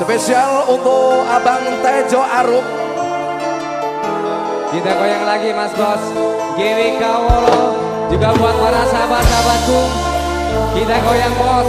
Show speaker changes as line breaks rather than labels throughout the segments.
Spesial untuk Abang Tejo Aruk
Kita goyang lagi Mas Bos. GWK Wolo Juga buat para sahabat-sahabatku. Kita goyang bos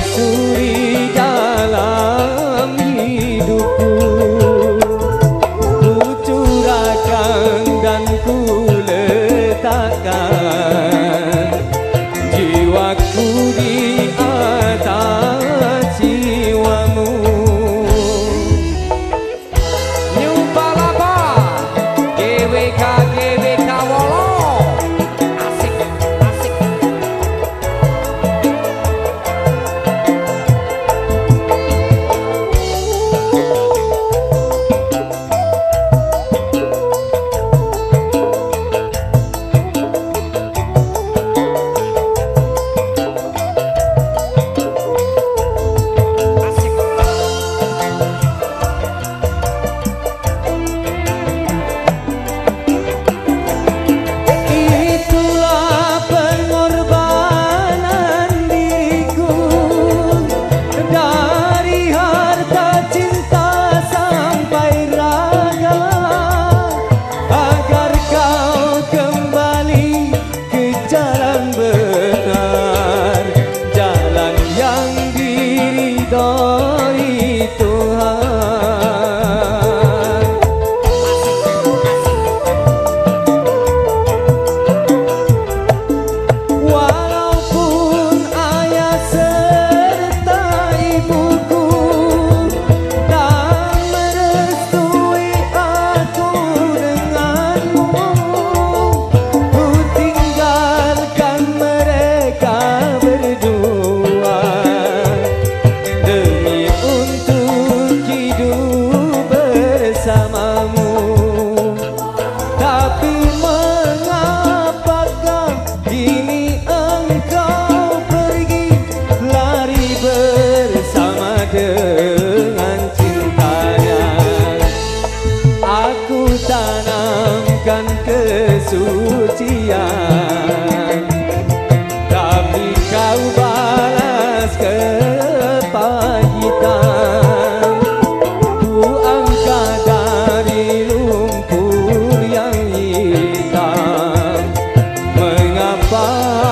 Suri Jalal par